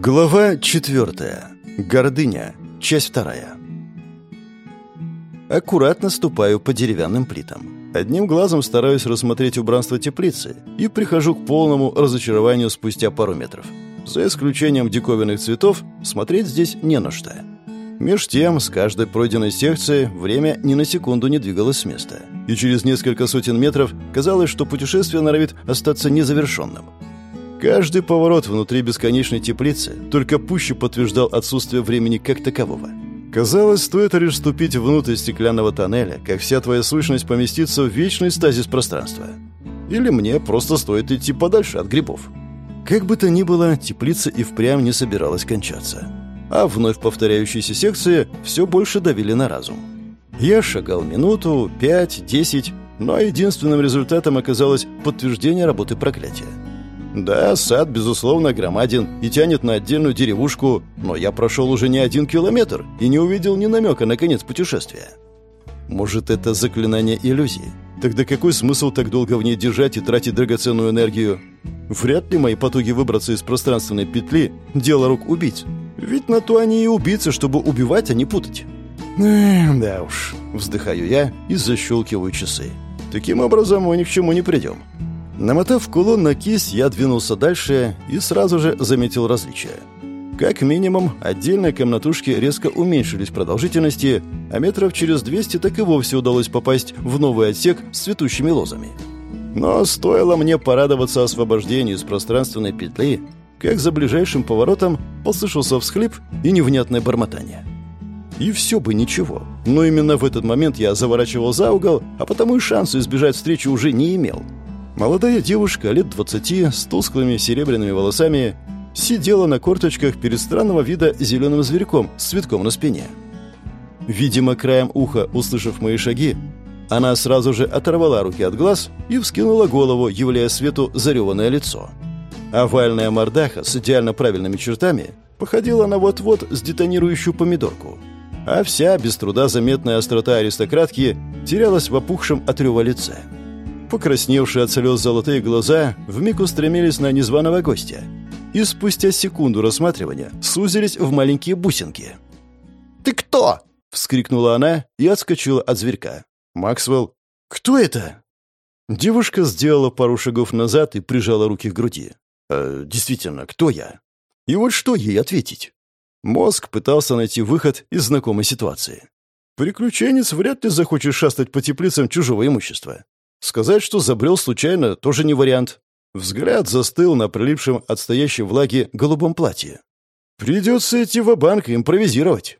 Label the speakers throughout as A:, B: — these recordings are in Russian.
A: Глава четвертая. Гордыня. Часть вторая. Аккуратно ступаю по деревянным плитам. Одним глазом стараюсь рассмотреть убранство теплицы и прихожу к полному разочарованию спустя пару метров. За исключением диковинных цветов, смотреть здесь не на что. Меж тем, с каждой пройденной секцией время ни на секунду не двигалось с места. И через несколько сотен метров казалось, что путешествие норовит остаться незавершенным. Каждый поворот внутри бесконечной теплицы только пуще подтверждал отсутствие времени как такового. Казалось, стоит лишь вступить внутрь стеклянного тоннеля, как вся твоя сущность поместится в вечный стазис пространства. Или мне просто стоит идти подальше от грибов. Как бы то ни было, теплица и впрямь не собиралась кончаться. А вновь повторяющиеся секции все больше давили на разум. Я шагал минуту, пять, десять, но единственным результатом оказалось подтверждение работы проклятия. Да, сад, безусловно, громаден и тянет на отдельную деревушку, но я прошел уже не один километр и не увидел ни намека на конец путешествия. Может, это заклинание иллюзии? Тогда какой смысл так долго в ней держать и тратить драгоценную энергию? Вряд ли мои потуги выбраться из пространственной петли – дело рук убийц. Ведь на то они и убийцы, чтобы убивать, а не путать. Да уж, вздыхаю я и защелкиваю часы. Таким образом мы ни к чему не придем. Намотав кулон на кисть, я двинулся дальше и сразу же заметил различия. Как минимум, отдельные комнатушки резко уменьшились в продолжительности, а метров через 200 так и вовсе удалось попасть в новый отсек с цветущими лозами. Но стоило мне порадоваться освобождению из пространственной петли, как за ближайшим поворотом послышался всхлип и невнятное бормотание. И все бы ничего. Но именно в этот момент я заворачивал за угол, а потому и шанса избежать встречи уже не имел – Молодая девушка, лет двадцати, с тусклыми серебряными волосами, сидела на корточках перед странного вида зеленым зверьком с цветком на спине. Видимо, краем уха, услышав мои шаги, она сразу же оторвала руки от глаз и вскинула голову, являя свету зареванное лицо. Овальная мордаха с идеально правильными чертами походила на вот-вот сдетонирующую помидорку, а вся без труда заметная острота аристократки терялась в опухшем от рева лице. Покрасневшие от слез золотые глаза вмиг устремились на незваного гостя. И спустя секунду рассматривания сузились в маленькие бусинки.
B: «Ты кто?»
A: — вскрикнула она и отскочила от зверька. «Максвелл, кто это?» Девушка сделала пару шагов назад и прижала руки к груди. «Э, «Действительно, кто я?» И вот что ей ответить? Мозг пытался найти выход из знакомой ситуации. Приключенец вряд ли захочет шастать по теплицам чужого имущества. Сказать, что забрел случайно, тоже не вариант. Взгляд застыл на прилипшем от стоящей влаги голубом платье. Придется идти в банк и импровизировать.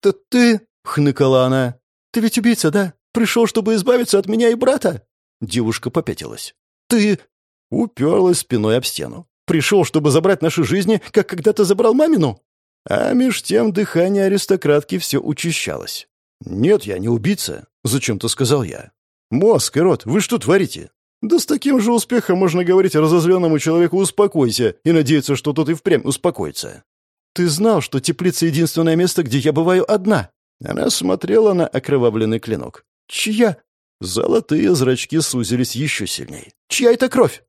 B: «Ты... ты...» — хныкала она. «Ты ведь убийца, да? Пришел, чтобы избавиться от меня и брата?»
A: Девушка попятилась.
B: «Ты...»
A: — уперлась спиной об стену.
B: «Пришел, чтобы забрать наши жизни, как когда-то забрал мамину?»
A: А меж тем дыхание аристократки все учащалось. «Нет, я не убийца», — зачем-то сказал я. «Мозг и рот, вы что творите?» «Да с таким же успехом можно говорить разозленному человеку «успокойся» и надеяться, что тот и впрямь успокоится».
B: «Ты знал, что теплица — единственное место, где я бываю одна?»
A: Она смотрела на окровавленный клинок.
B: «Чья?»
A: Золотые зрачки сузились еще сильней.
B: «Чья это кровь?»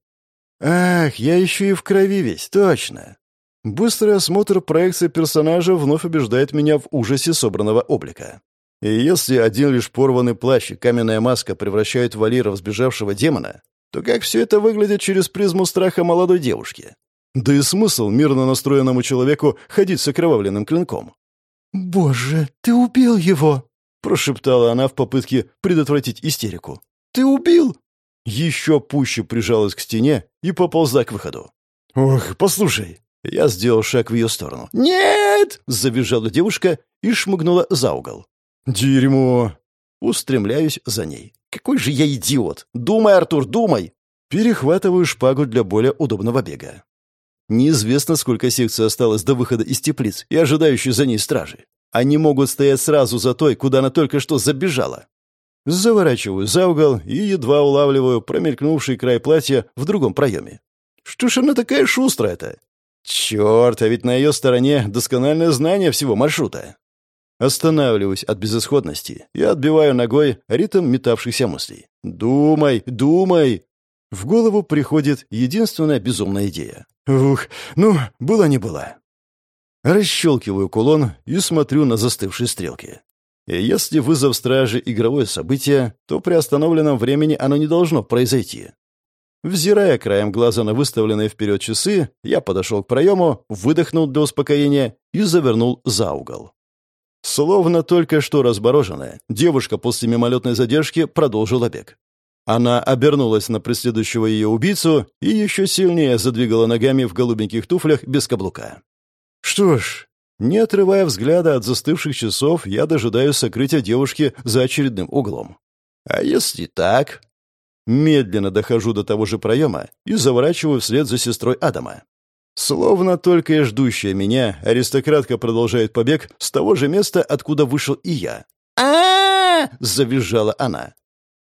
A: «Ах, я еще и в крови весь, точно!» Быстрый осмотр проекции персонажа вновь убеждает меня в ужасе собранного облика. И если один лишь порванный плащ и каменная маска превращают Валира в сбежавшего демона, то как все это выглядит через призму страха молодой девушки? Да и смысл мирно настроенному человеку ходить с окровавленным клинком?
B: «Боже, ты убил его!»
A: — прошептала она в попытке предотвратить истерику.
B: «Ты убил?»
A: Еще пуще прижалась к стене и поползла к выходу. «Ох, послушай!» Я сделал шаг в ее сторону.
B: «Нет!»
A: — завизжала девушка и шмыгнула за угол. «Дерьмо!» Устремляюсь за ней. «Какой же я идиот! Думай, Артур, думай!» Перехватываю шпагу для более удобного бега. Неизвестно, сколько секций осталось до выхода из теплиц и ожидающей за ней стражи. Они могут стоять сразу за той, куда она только что забежала. Заворачиваю за угол и едва улавливаю промелькнувший край платья в другом проеме. Что ж она такая шустрая-то? Черт, а ведь на ее стороне доскональное знание всего маршрута. Останавливаюсь от безысходности и отбиваю ногой ритм метавшихся мыслей. «Думай, думай!» В голову приходит единственная безумная идея. «Ух, ну, было не было. Расщелкиваю кулон и смотрю на застывшие стрелки. Если вызов стражи — игровое событие, то при остановленном времени оно не должно произойти. Взирая краем глаза на выставленные вперед часы, я подошел к проему, выдохнул для успокоения и завернул за угол. Словно только что разбороженная, девушка после мимолетной задержки продолжила бег. Она обернулась на преследующего ее убийцу и еще сильнее задвигала ногами в голубеньких туфлях без каблука. Что ж, не отрывая взгляда от застывших часов, я дожидаюсь сокрытия девушки за очередным углом. А если так? Медленно дохожу до того же проема и заворачиваю вслед за сестрой Адама. Словно только и ждущая меня, аристократка продолжает побег с того же места, откуда вышел и я. а завизжала она.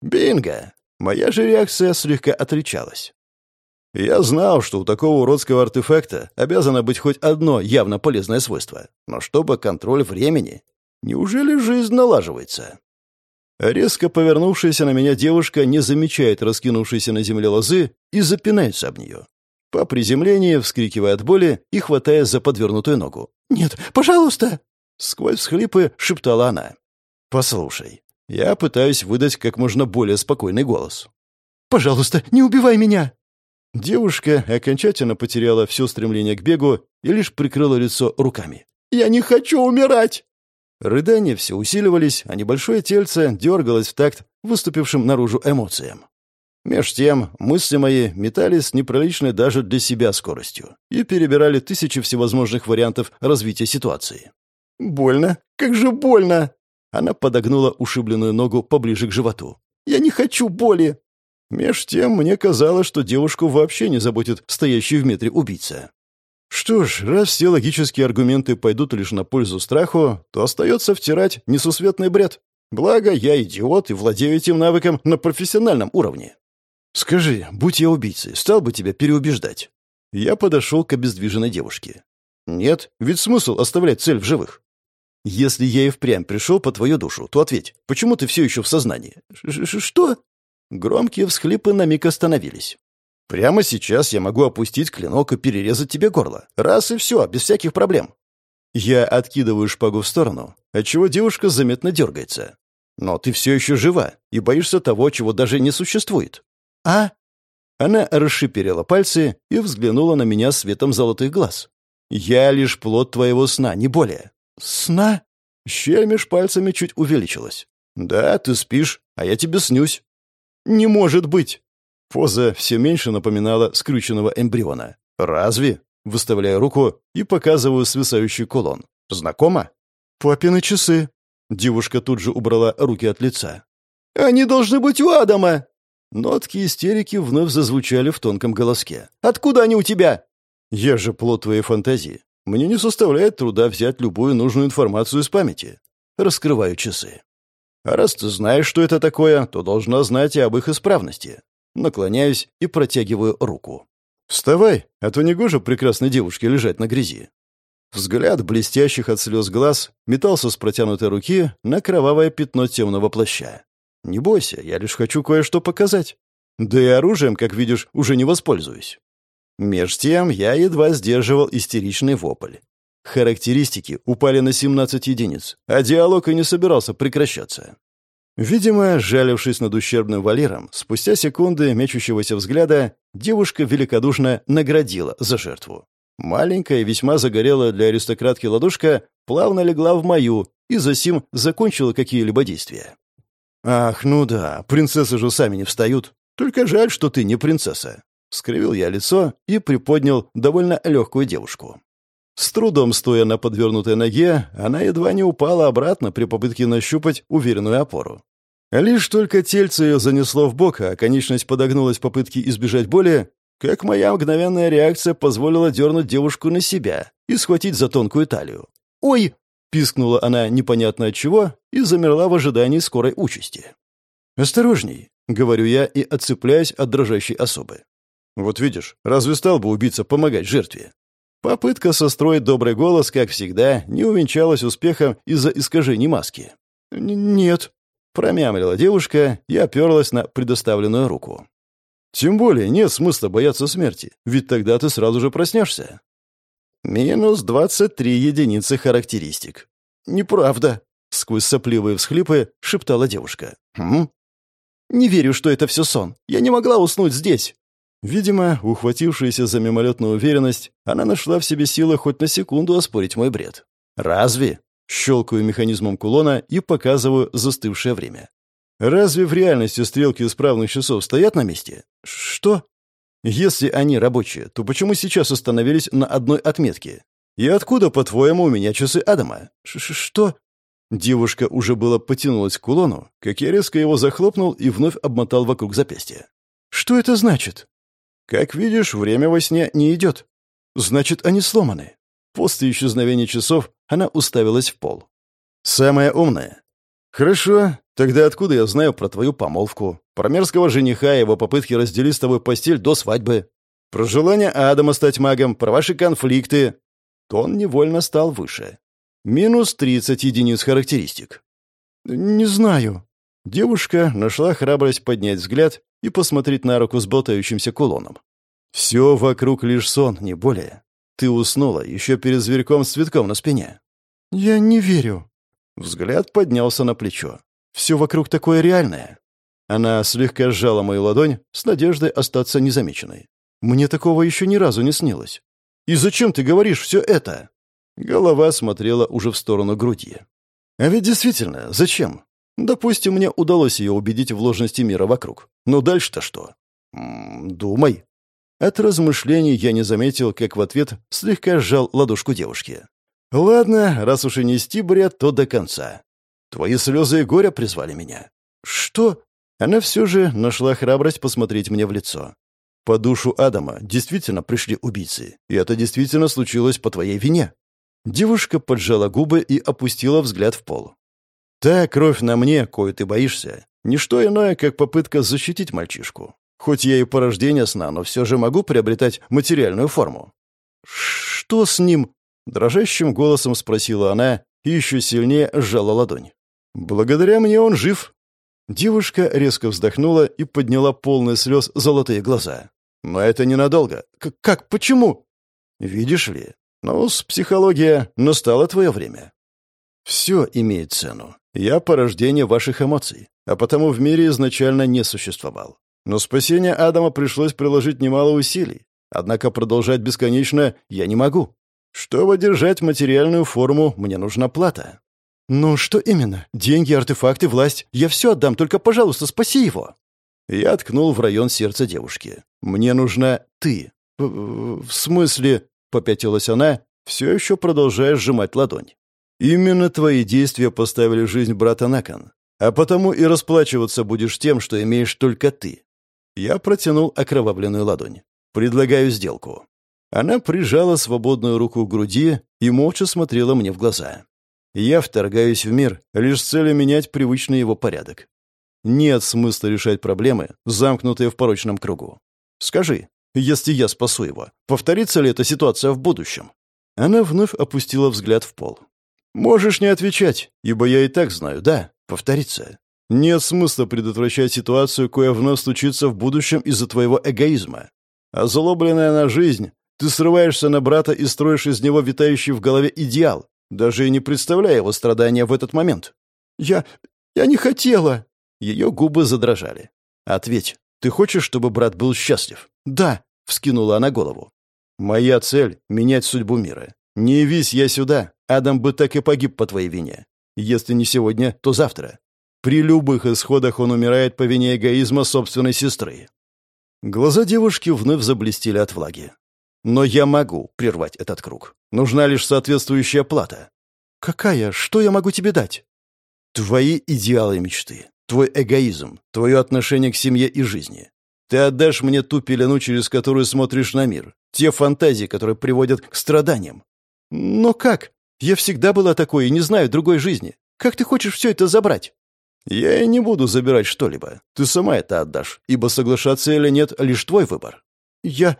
A: «Бинго!» Моя же реакция слегка отличалась. Я знал, что у такого уродского артефакта обязано быть хоть одно явно полезное свойство. Но чтобы контроль времени... Неужели жизнь налаживается? Резко повернувшаяся на меня девушка не замечает раскинувшейся на земле лозы и запинается об нее. По приземлении, вскрикивая от боли и хватая за подвернутую ногу. «Нет, пожалуйста!» Сквозь всхлипы шептала она. «Послушай, я пытаюсь выдать как можно более спокойный голос. «Пожалуйста, не убивай меня!» Девушка окончательно потеряла все стремление к бегу и лишь прикрыла лицо руками. «Я не хочу умирать!» Рыдания все усиливались, а небольшое тельце дергалось в такт выступившим наружу эмоциям. Меж тем, мысли мои метались неприличной даже для себя скоростью и перебирали тысячи всевозможных вариантов развития ситуации. «Больно! Как же больно!» Она подогнула ушибленную ногу поближе к животу. «Я не хочу боли!» Меж тем, мне казалось, что девушку вообще не заботит стоящий в метре убийца. Что ж, раз все логические аргументы пойдут лишь на пользу страху, то остается втирать несусветный бред. Благо, я идиот и владею этим навыком на профессиональном уровне. Скажи, будь я убийцей, стал бы тебя переубеждать? Я подошел к обездвиженной девушке. Нет, ведь смысл оставлять цель в живых. Если я и впрямь пришел по твою душу, то ответь, почему ты все еще в сознании? Ш что? Громкие всхлипы на миг остановились. Прямо сейчас я могу опустить клинок и перерезать тебе горло. Раз и все, без всяких проблем. Я откидываю шпагу в сторону, отчего девушка заметно дергается. Но ты все еще жива и боишься того, чего даже не существует. А? Она расшиперила пальцы и взглянула на меня светом золотых глаз. Я лишь плод твоего сна, не более. «Сна?» Щель меж пальцами чуть увеличилась. «Да, ты спишь, а я тебе снюсь». «Не может быть!» Поза все меньше напоминала скрюченного эмбриона. «Разве?» Выставляю руку и показываю свисающий кулон. «Знакомо?» «Папины часы». Девушка тут же убрала руки от лица. «Они должны быть у Адама!» Нотки истерики вновь зазвучали в тонком голоске. «Откуда они у тебя?» «Я же плод твоей фантазии. Мне не составляет труда взять любую нужную информацию из памяти. Раскрываю часы. А раз ты знаешь, что это такое, то должна знать и об их исправности. Наклоняюсь и протягиваю руку. «Вставай, а то негоже прекрасной девушке лежать на грязи». Взгляд блестящих от слез глаз метался с протянутой руки на кровавое пятно темного плаща. «Не бойся, я лишь хочу кое-что показать. Да и оружием, как видишь, уже не воспользуюсь». Меж тем я едва сдерживал истеричный вопль. Характеристики упали на 17 единиц, а диалог и не собирался прекращаться. Видимо, жалившись над ущербным валером, спустя секунды мечущегося взгляда, девушка великодушно наградила за жертву. Маленькая, весьма загорелая для аристократки ладошка плавно легла в мою и засим закончила какие-либо действия. «Ах, ну да, принцессы же сами не встают. Только жаль, что ты не принцесса. Скривил я лицо и приподнял довольно легкую девушку. С трудом стоя на подвернутой ноге, она едва не упала обратно при попытке нащупать уверенную опору. Лишь только тельце ее занесло в бок, а конечность подогнулась в попытке избежать боли, как моя мгновенная реакция позволила дернуть девушку на себя и схватить за тонкую талию. «Ой!» — пискнула она непонятно от чего и замерла в ожидании скорой участи. «Осторожней!» — говорю я и отцепляюсь от дрожащей особы. Вот видишь, разве стал бы убийца помогать жертве? Попытка состроить добрый голос, как всегда, не увенчалась успехом из-за искажений маски. «Нет», — промямлила девушка и оперлась на предоставленную руку. «Тем более нет смысла бояться смерти, ведь тогда ты сразу же проснешься». Минус двадцать три единицы характеристик.
B: Неправда,
A: сквозь сопливые всхлипы шептала девушка.
B: Хм? Не верю, что это все сон. Я не могла уснуть здесь.
A: Видимо, ухватившаяся за мимолетную уверенность, она нашла в себе силы хоть на секунду оспорить мой бред. «Разве?» Щелкаю механизмом кулона и показываю застывшее время. «Разве в реальности стрелки исправных часов стоят на месте?» «Что?» «Если они рабочие, то почему сейчас остановились на одной отметке? И откуда, по-твоему, у меня часы Адама?»
B: Ш «Что?»
A: Девушка уже было потянулась к кулону, как я резко его захлопнул и вновь обмотал вокруг запястья.
B: «Что это значит?»
A: «Как видишь, время во сне не идет. Значит, они сломаны». После исчезновения часов она уставилась в пол. «Самая умная». «Хорошо. Тогда откуда я знаю про твою помолвку? Про мерзкого жениха и его попытки разделить с тобой постель до свадьбы? Про желание Адама стать магом? Про ваши конфликты?» Тон невольно стал выше. Минус 30 единиц характеристик.
B: «Не знаю».
A: Девушка нашла храбрость поднять взгляд и посмотреть на руку с болтающимся кулоном. «Все вокруг лишь сон, не более. Ты уснула еще перед зверьком с цветком на спине».
B: «Я не верю».
A: Взгляд поднялся на плечо. «Все вокруг такое реальное». Она слегка сжала мою ладонь с надеждой остаться незамеченной. «Мне такого еще ни разу не снилось». «И зачем ты говоришь все это?» Голова смотрела уже в сторону груди. «А ведь действительно, зачем? Допустим, мне удалось ее убедить в ложности мира вокруг. Но дальше-то что? М -м, думай. От размышлений я не заметил, как в ответ слегка сжал ладошку девушки. «Ладно, раз уж и нести бред, то до конца. Твои слезы и горя призвали меня». «Что?» Она все же нашла храбрость посмотреть мне в лицо. «По душу Адама действительно пришли убийцы, и это действительно случилось по твоей вине». Девушка поджала губы и опустила взгляд в пол. «Та кровь на мне, кою ты боишься, не что иное, как попытка защитить мальчишку. Хоть я и по рождению сна, но все же могу приобретать материальную форму». «Что с ним?» — дрожащим голосом спросила она и еще сильнее сжала ладонь. «Благодаря мне он жив». Девушка резко вздохнула и подняла полные слез золотые глаза. «Но это ненадолго. К как? Почему?» «Видишь ли? Ну, с психология настало твое время. Все имеет цену. Я порождение ваших эмоций, а потому в мире изначально не существовал. Но спасение Адама пришлось приложить немало усилий. Однако продолжать бесконечно я не могу. Чтобы держать материальную форму, мне нужна плата. «Ну, что именно? Деньги, артефакты, власть. Я все отдам, только, пожалуйста, спаси его!» Я ткнул в район сердца девушки. «Мне нужна ты». «В, смысле?» — попятилась она, все еще продолжая сжимать ладонь. «Именно твои действия поставили жизнь брата на кон. А потому и расплачиваться будешь тем, что имеешь только ты. Я протянул окровавленную ладонь. «Предлагаю сделку». Она прижала свободную руку к груди и молча смотрела мне в глаза. Я вторгаюсь в мир лишь с целью менять привычный его порядок. Нет смысла решать проблемы, замкнутые в порочном кругу. Скажи, если я спасу его, повторится ли эта ситуация в будущем? Она вновь опустила взгляд в пол. Можешь не отвечать, ибо я и так знаю, да, повторится. Нет смысла предотвращать ситуацию, кое вновь случится в будущем из-за твоего эгоизма. Озлобленная на жизнь, ты срываешься на брата и строишь из него витающий в голове идеал, даже и не представляя его страдания в этот момент. «Я... я не хотела!» Ее губы задрожали. «Ответь, ты хочешь, чтобы брат был счастлив?» «Да», — вскинула она голову. «Моя цель — менять судьбу мира. Не явись я сюда, Адам бы так и погиб по твоей вине. Если не сегодня, то завтра. При любых исходах он умирает по вине эгоизма собственной сестры. Глаза девушки вновь заблестели от влаги. Но я могу прервать этот круг. Нужна лишь соответствующая плата. Какая? Что я могу тебе дать? Твои идеалы и мечты, твой эгоизм, твое отношение к семье и жизни. Ты отдашь мне ту пелену, через которую смотришь на мир, те фантазии, которые приводят к страданиям. Но как? Я всегда была такой и не знаю другой жизни. Как ты хочешь все это забрать? «Я и не буду забирать что-либо. Ты сама это отдашь, ибо соглашаться или нет — лишь твой выбор». «Я...»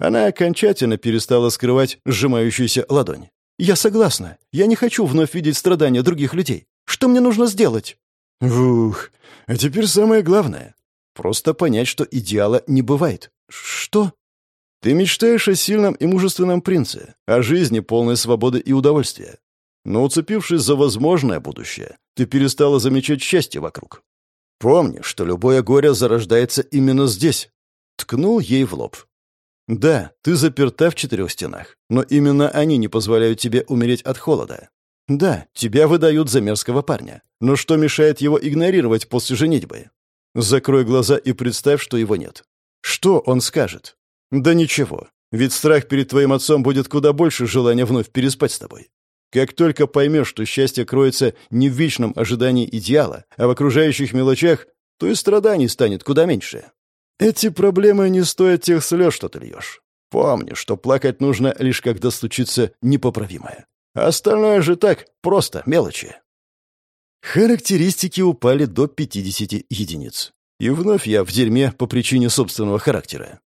A: Она окончательно перестала скрывать сжимающуюся ладонь. «Я согласна. Я не хочу вновь видеть страдания других людей. Что мне нужно сделать?» «Ух, а теперь самое главное. Просто понять, что идеала не бывает». «Что?» Ты мечтаешь о сильном и мужественном принце, о жизни полной свободы и удовольствия. Но уцепившись за возможное будущее, ты перестала замечать счастье вокруг. Помни, что любое горе зарождается именно здесь. Ткнул ей в лоб. Да, ты заперта в четырех стенах, но именно они не позволяют тебе умереть от холода. Да, тебя выдают за мерзкого парня, но что мешает его игнорировать после женитьбы? Закрой глаза и представь, что его нет. Что он скажет? Да ничего, ведь страх перед твоим отцом будет куда больше желания вновь переспать с тобой. Как только поймешь, что счастье кроется не в вечном ожидании идеала, а в окружающих мелочах, то и страданий станет куда меньше. Эти проблемы не стоят тех слез, что ты льешь. Помни, что плакать нужно лишь когда случится непоправимое. А остальное же так, просто мелочи. Характеристики упали до 50 единиц. И вновь я в дерьме по причине собственного характера.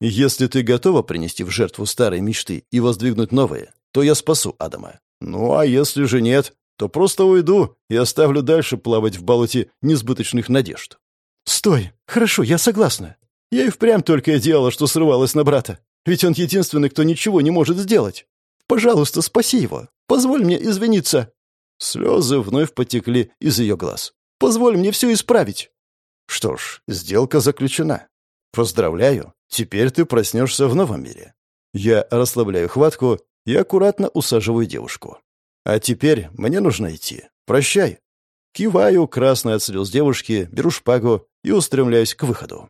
A: Если ты готова принести в жертву старые мечты и воздвигнуть новые, то я спасу Адама. Ну, а если же нет, то просто уйду и оставлю дальше плавать в болоте несбыточных надежд.
B: «Стой! Хорошо, я согласна.
A: Я и впрямь только и делала, что срывалась на брата. Ведь он единственный, кто ничего не может сделать. Пожалуйста, спаси его. Позволь мне извиниться». Слезы вновь потекли из ее глаз. «Позволь мне все исправить». «Что ж, сделка заключена. Поздравляю, теперь ты проснешься в новом мире». Я расслабляю хватку и аккуратно усаживаю девушку. «А теперь мне нужно идти. Прощай». Киваю, красный от слез девушки, беру шпагу и устремляюсь к выходу.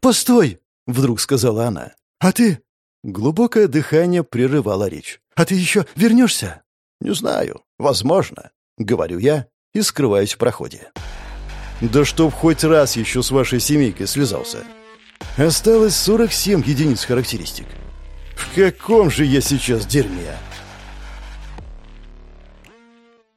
B: «Постой!» — вдруг сказала она. «А ты?»
A: Глубокое дыхание прерывало речь.
B: «А ты еще вернешься?»
A: «Не знаю. Возможно», — говорю я и скрываюсь в проходе. «Да чтоб хоть раз еще с вашей семейкой слезался. Осталось 47 единиц характеристик. В каком же я сейчас дерьме?»